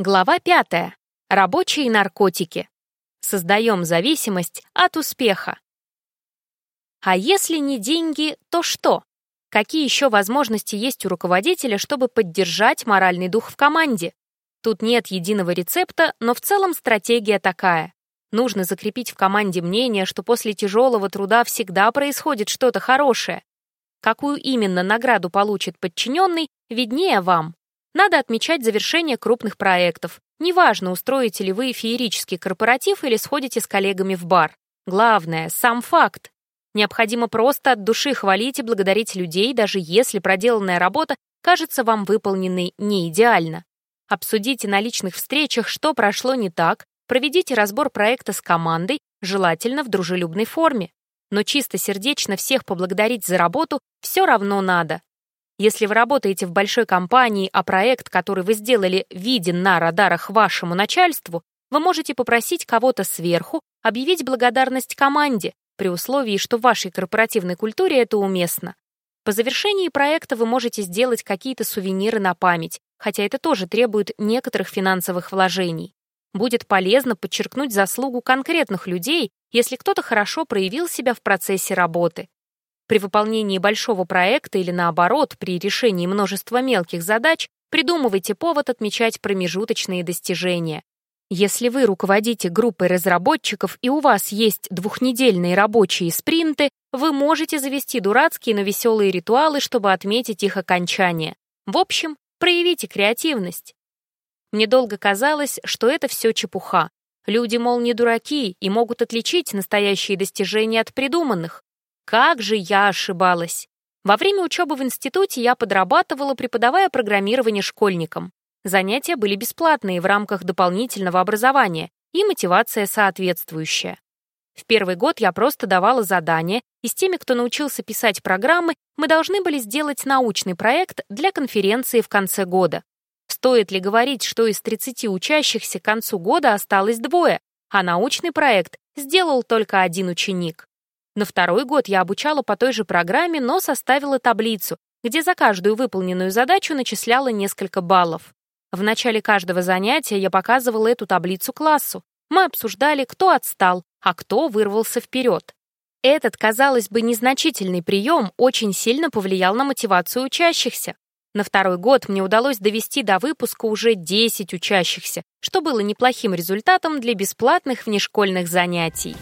Глава 5. Рабочие наркотики. Создаем зависимость от успеха. А если не деньги, то что? Какие еще возможности есть у руководителя, чтобы поддержать моральный дух в команде? Тут нет единого рецепта, но в целом стратегия такая. Нужно закрепить в команде мнение, что после тяжелого труда всегда происходит что-то хорошее. Какую именно награду получит подчиненный, виднее вам. Надо отмечать завершение крупных проектов. Неважно, устроите ли вы феерический корпоратив или сходите с коллегами в бар. Главное — сам факт. Необходимо просто от души хвалить и благодарить людей, даже если проделанная работа кажется вам выполненной не идеально. Обсудите на личных встречах, что прошло не так, проведите разбор проекта с командой, желательно в дружелюбной форме. Но чисто сердечно всех поблагодарить за работу все равно надо. Если вы работаете в большой компании, а проект, который вы сделали, виден на радарах вашему начальству, вы можете попросить кого-то сверху объявить благодарность команде, при условии, что в вашей корпоративной культуре это уместно. По завершении проекта вы можете сделать какие-то сувениры на память, хотя это тоже требует некоторых финансовых вложений. Будет полезно подчеркнуть заслугу конкретных людей, если кто-то хорошо проявил себя в процессе работы. При выполнении большого проекта или наоборот, при решении множества мелких задач, придумывайте повод отмечать промежуточные достижения. Если вы руководите группой разработчиков и у вас есть двухнедельные рабочие спринты, вы можете завести дурацкие, но веселые ритуалы, чтобы отметить их окончание. В общем, проявите креативность. Мне долго казалось, что это все чепуха. Люди, мол, не дураки и могут отличить настоящие достижения от придуманных. Как же я ошибалась! Во время учебы в институте я подрабатывала, преподавая программирование школьникам. Занятия были бесплатные в рамках дополнительного образования и мотивация соответствующая. В первый год я просто давала задания, и с теми, кто научился писать программы, мы должны были сделать научный проект для конференции в конце года. Стоит ли говорить, что из 30 учащихся к концу года осталось двое, а научный проект сделал только один ученик? На второй год я обучала по той же программе, но составила таблицу, где за каждую выполненную задачу начисляла несколько баллов. В начале каждого занятия я показывала эту таблицу классу. Мы обсуждали, кто отстал, а кто вырвался вперед. Этот, казалось бы, незначительный прием очень сильно повлиял на мотивацию учащихся. На второй год мне удалось довести до выпуска уже 10 учащихся, что было неплохим результатом для бесплатных внешкольных занятий.